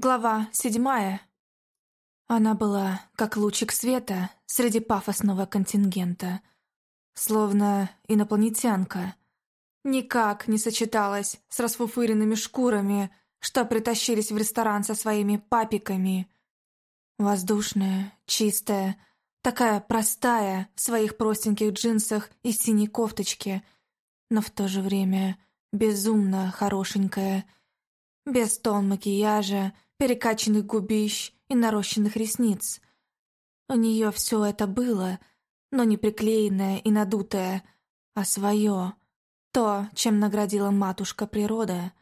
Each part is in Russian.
Глава седьмая. Она была как лучик света среди пафосного контингента. Словно инопланетянка. Никак не сочеталась с расфуфыренными шкурами, что притащились в ресторан со своими папиками. Воздушная, чистая, такая простая в своих простеньких джинсах и синей кофточке, но в то же время безумно хорошенькая, без тон макияжа, перекачанных губищ и нарощенных ресниц. У нее все это было, но не приклеенное и надутое, а свое, то, чем наградила матушка природа.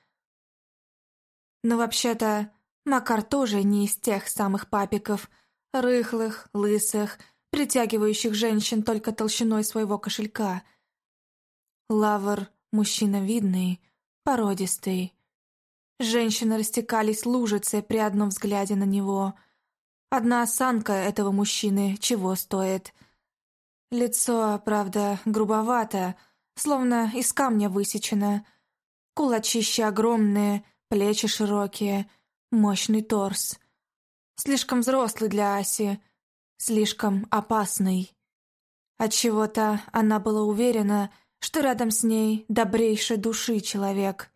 Но вообще-то Макар тоже не из тех самых папиков, рыхлых, лысых, притягивающих женщин только толщиной своего кошелька. Лавр — мужчина видный, породистый, Женщины растекались лужицей при одном взгляде на него. Одна осанка этого мужчины чего стоит. Лицо, правда, грубовато, словно из камня высечено. Кулачища огромные, плечи широкие, мощный торс. Слишком взрослый для Аси, слишком опасный. Отчего-то она была уверена, что рядом с ней добрейшей души человек —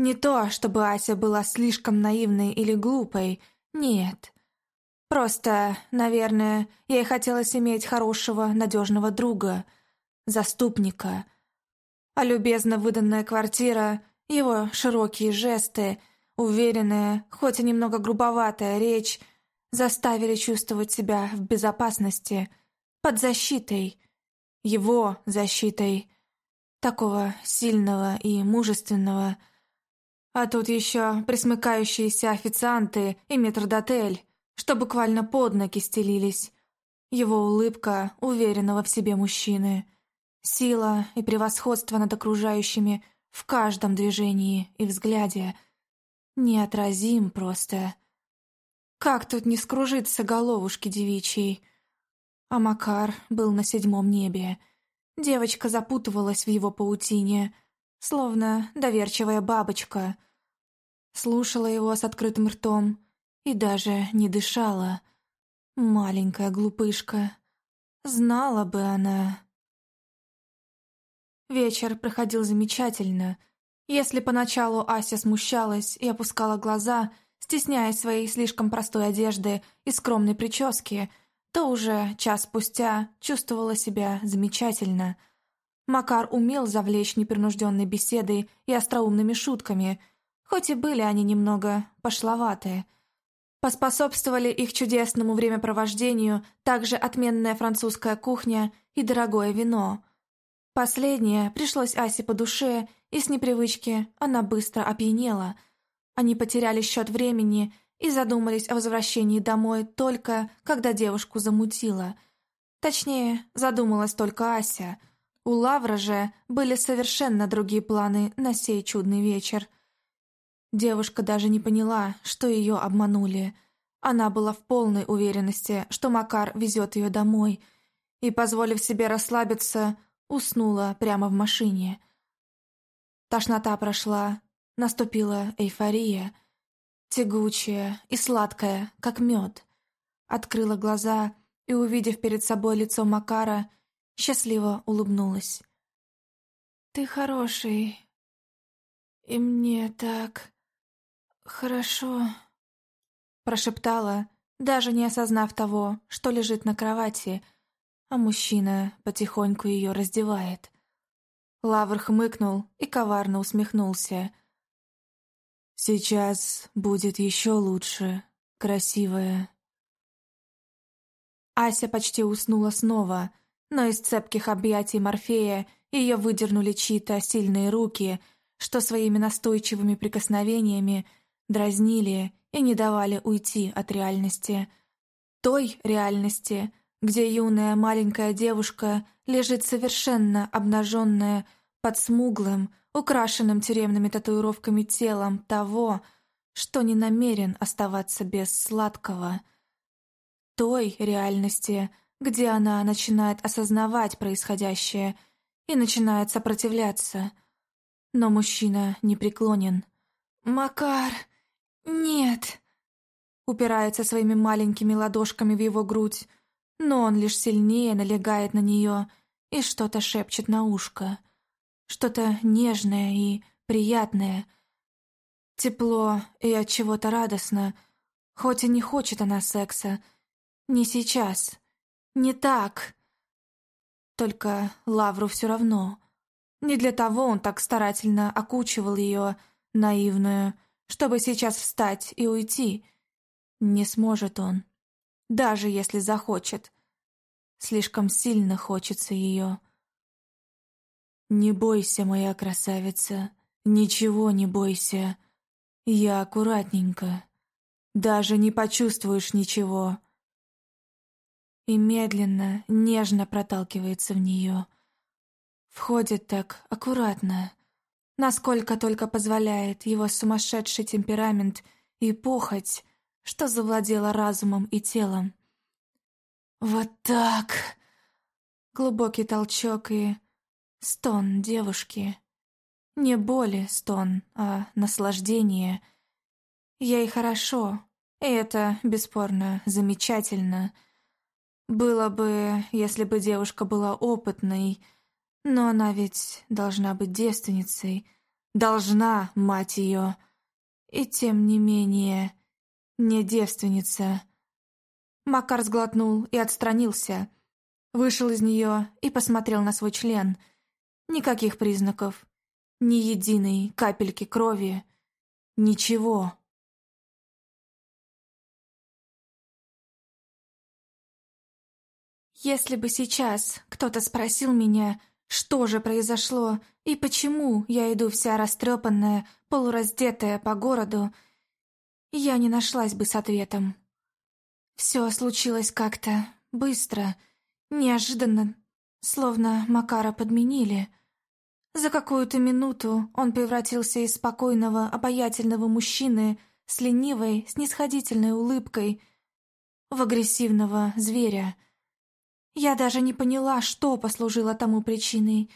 не то, чтобы Ася была слишком наивной или глупой, нет. Просто, наверное, ей хотелось иметь хорошего, надежного друга, заступника. А любезно выданная квартира, его широкие жесты, уверенная, хоть и немного грубоватая речь, заставили чувствовать себя в безопасности, под защитой, его защитой, такого сильного и мужественного, а тут еще присмыкающиеся официанты и метрдотель, что буквально под ноги стелились. Его улыбка уверенного в себе мужчины. Сила и превосходство над окружающими в каждом движении и взгляде. Неотразим просто. Как тут не скружиться головушки девичьей? А Макар был на седьмом небе. Девочка запутывалась в его паутине — словно доверчивая бабочка. Слушала его с открытым ртом и даже не дышала. Маленькая глупышка. Знала бы она. Вечер проходил замечательно. Если поначалу Ася смущалась и опускала глаза, стесняясь своей слишком простой одежды и скромной прически, то уже час спустя чувствовала себя замечательно — Макар умел завлечь непринужденной беседой и остроумными шутками, хоть и были они немного пошловатые. Поспособствовали их чудесному времяпровождению также отменная французская кухня и дорогое вино. Последнее пришлось Асе по душе, и с непривычки она быстро опьянела. Они потеряли счет времени и задумались о возвращении домой только, когда девушку замутила. Точнее, задумалась только Ася — у Лавра же были совершенно другие планы на сей чудный вечер. Девушка даже не поняла, что ее обманули. Она была в полной уверенности, что Макар везет ее домой, и, позволив себе расслабиться, уснула прямо в машине. Тошнота прошла, наступила эйфория, тягучая и сладкая, как мед. Открыла глаза и, увидев перед собой лицо Макара, счастливо улыбнулась. «Ты хороший, и мне так хорошо», прошептала, даже не осознав того, что лежит на кровати, а мужчина потихоньку ее раздевает. Лавр хмыкнул и коварно усмехнулся. «Сейчас будет еще лучше, красивая». Ася почти уснула снова, но из цепких объятий Морфея ее выдернули чьи-то сильные руки, что своими настойчивыми прикосновениями дразнили и не давали уйти от реальности. Той реальности, где юная маленькая девушка лежит совершенно обнаженная под смуглым, украшенным тюремными татуировками телом того, что не намерен оставаться без сладкого. Той реальности, где она начинает осознавать происходящее и начинает сопротивляться. Но мужчина не преклонен. «Макар, нет!» упирается своими маленькими ладошками в его грудь, но он лишь сильнее налегает на нее и что-то шепчет на ушко. Что-то нежное и приятное. Тепло и от чего-то радостно, хоть и не хочет она секса. Не сейчас. Не так. Только Лавру все равно. Не для того он так старательно окучивал ее, наивную, чтобы сейчас встать и уйти. Не сможет он, даже если захочет. Слишком сильно хочется ее. «Не бойся, моя красавица, ничего не бойся. Я аккуратненько. Даже не почувствуешь ничего». И медленно, нежно проталкивается в нее. Входит так аккуратно, насколько только позволяет его сумасшедший темперамент и похоть, что завладела разумом и телом. «Вот так!» Глубокий толчок и стон девушки. Не боли стон, а наслаждение. Ей хорошо, и это, бесспорно, замечательно. Было бы, если бы девушка была опытной, но она ведь должна быть девственницей. Должна, мать ее. И тем не менее, не девственница. Макар сглотнул и отстранился. Вышел из нее и посмотрел на свой член. Никаких признаков. Ни единой капельки крови. Ничего. Если бы сейчас кто-то спросил меня, что же произошло и почему я иду вся растрепанная, полураздетая по городу, я не нашлась бы с ответом. Все случилось как-то быстро, неожиданно, словно Макара подменили. За какую-то минуту он превратился из спокойного, обаятельного мужчины с ленивой, снисходительной улыбкой в агрессивного зверя — я даже не поняла, что послужило тому причиной.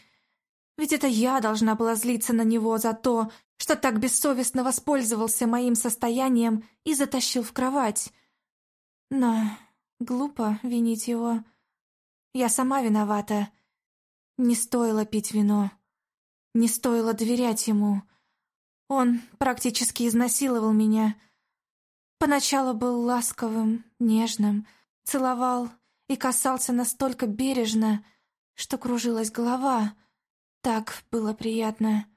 Ведь это я должна была злиться на него за то, что так бессовестно воспользовался моим состоянием и затащил в кровать. Но глупо винить его. Я сама виновата. Не стоило пить вино. Не стоило доверять ему. Он практически изнасиловал меня. Поначалу был ласковым, нежным, целовал и касался настолько бережно, что кружилась голова. Так было приятно.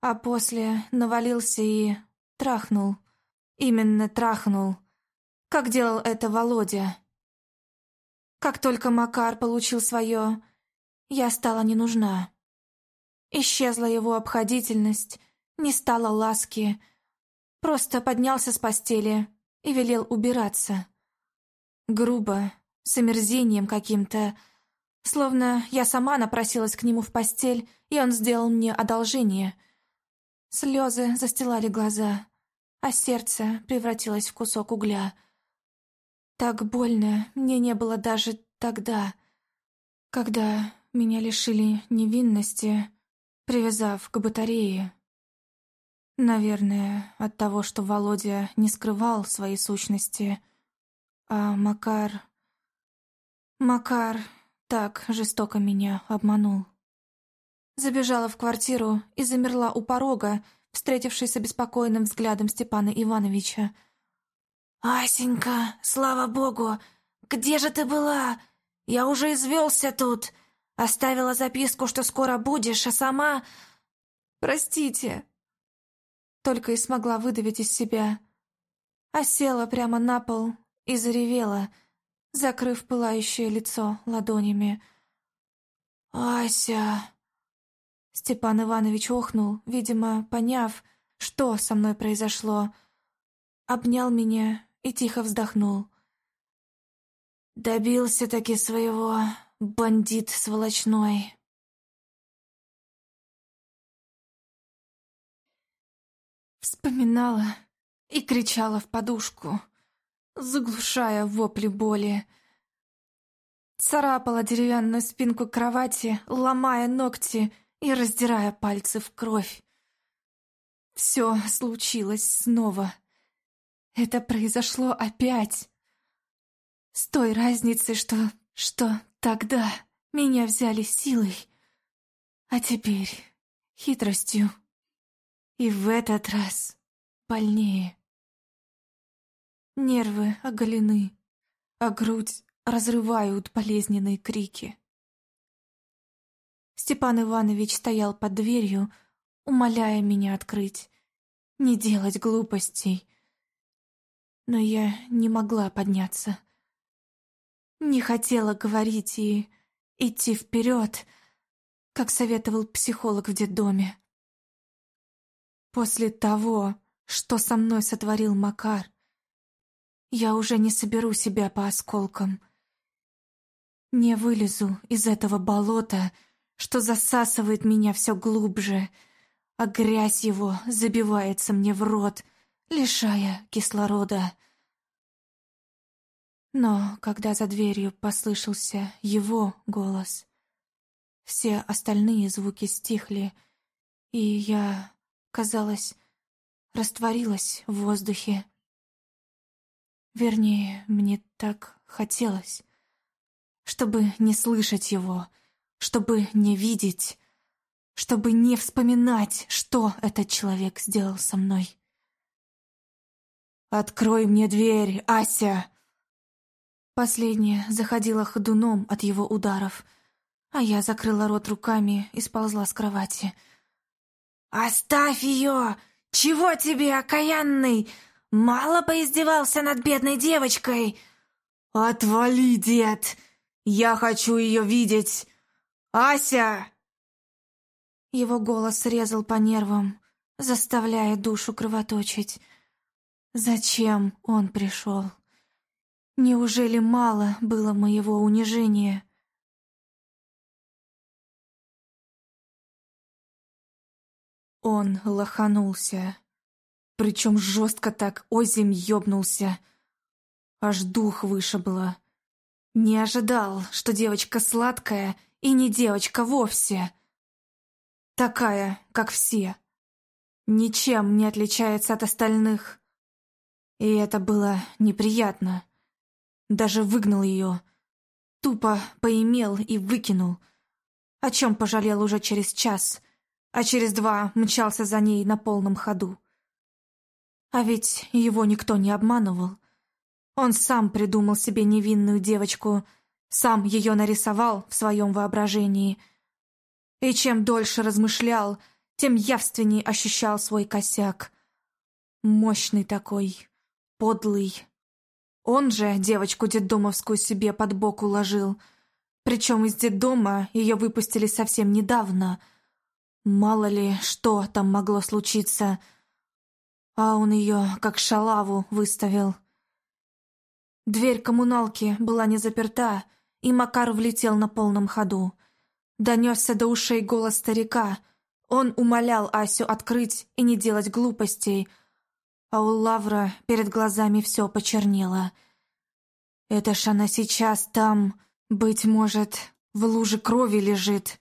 А после навалился и трахнул. Именно трахнул. Как делал это Володя. Как только Макар получил свое, я стала не нужна. Исчезла его обходительность, не стало ласки. Просто поднялся с постели и велел убираться. Грубо, с омерзением каким-то, словно я сама напросилась к нему в постель, и он сделал мне одолжение. Слезы застилали глаза, а сердце превратилось в кусок угля. Так больно мне не было даже тогда, когда меня лишили невинности, привязав к батарее. Наверное, от того, что Володя не скрывал своей сущности, а Макар... Макар так жестоко меня обманул. Забежала в квартиру и замерла у порога, встретившись с обеспокоенным взглядом Степана Ивановича. «Асенька, слава богу! Где же ты была? Я уже извелся тут. Оставила записку, что скоро будешь, а сама... Простите!» Только и смогла выдавить из себя. А села прямо на пол и заревела — закрыв пылающее лицо ладонями. «Ася!» Степан Иванович охнул, видимо, поняв, что со мной произошло. Обнял меня и тихо вздохнул. «Добился-таки своего, бандит сволочной!» Вспоминала и кричала в подушку заглушая вопли боли. Царапала деревянную спинку кровати, ломая ногти и раздирая пальцы в кровь. Все случилось снова. Это произошло опять. С той разницей, что... что тогда меня взяли силой, а теперь хитростью. И в этот раз больнее. Нервы оголены, а грудь разрывают болезненные крики. Степан Иванович стоял под дверью, умоляя меня открыть, не делать глупостей. Но я не могла подняться. Не хотела говорить и идти вперед, как советовал психолог в детдоме. После того, что со мной сотворил Макар, я уже не соберу себя по осколкам. Не вылезу из этого болота, что засасывает меня все глубже, а грязь его забивается мне в рот, лишая кислорода. Но когда за дверью послышался его голос, все остальные звуки стихли, и я, казалось, растворилась в воздухе. Вернее, мне так хотелось, чтобы не слышать его, чтобы не видеть, чтобы не вспоминать, что этот человек сделал со мной. «Открой мне дверь, Ася!» Последняя заходила ходуном от его ударов, а я закрыла рот руками и сползла с кровати. «Оставь ее! Чего тебе, окаянный? Мало поиздевался над бедной девочкой?» «Отвали, дед! Я хочу ее видеть! Ася!» Его голос резал по нервам, заставляя душу кровоточить. Зачем он пришел? Неужели мало было моего унижения? Он лоханулся, причем жестко так озимь ёбнулся. Аж дух вышибло. Не ожидал, что девочка сладкая и не девочка вовсе. Такая, как все. Ничем не отличается от остальных. И это было неприятно. Даже выгнал ее. Тупо поимел и выкинул. О чем пожалел уже через час, а через два мчался за ней на полном ходу. А ведь его никто не обманывал. Он сам придумал себе невинную девочку, сам ее нарисовал в своем воображении — и чем дольше размышлял, тем явственнее ощущал свой косяк. Мощный такой, подлый. Он же девочку детдомовскую себе под бок уложил. Причем из детдома ее выпустили совсем недавно. Мало ли, что там могло случиться. А он ее, как шалаву, выставил. Дверь коммуналки была не заперта, и Макар влетел на полном ходу. Донесся до ушей голос старика. Он умолял Асю открыть и не делать глупостей, а у Лавра перед глазами все почернело. Это ж она сейчас там, быть может, в луже крови лежит.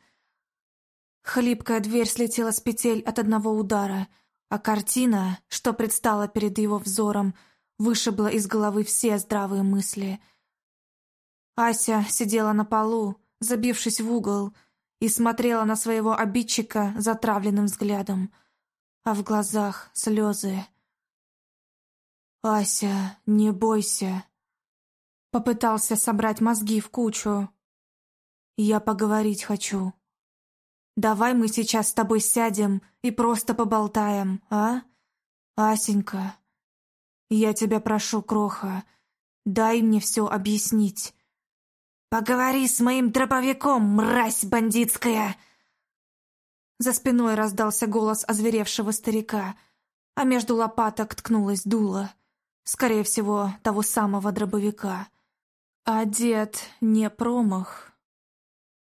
Хлипкая дверь слетела с петель от одного удара, а картина, что предстала перед его взором, вышибла из головы все здравые мысли. Ася сидела на полу, забившись в угол, и смотрела на своего обидчика затравленным взглядом, а в глазах слезы. «Ася, не бойся!» Попытался собрать мозги в кучу. «Я поговорить хочу. Давай мы сейчас с тобой сядем и просто поболтаем, а? Асенька, я тебя прошу, Кроха, дай мне все объяснить. «Поговори с моим дробовиком, мразь бандитская!» За спиной раздался голос озверевшего старика, а между лопаток ткнулась дуло, скорее всего, того самого дробовика. А дед не промах.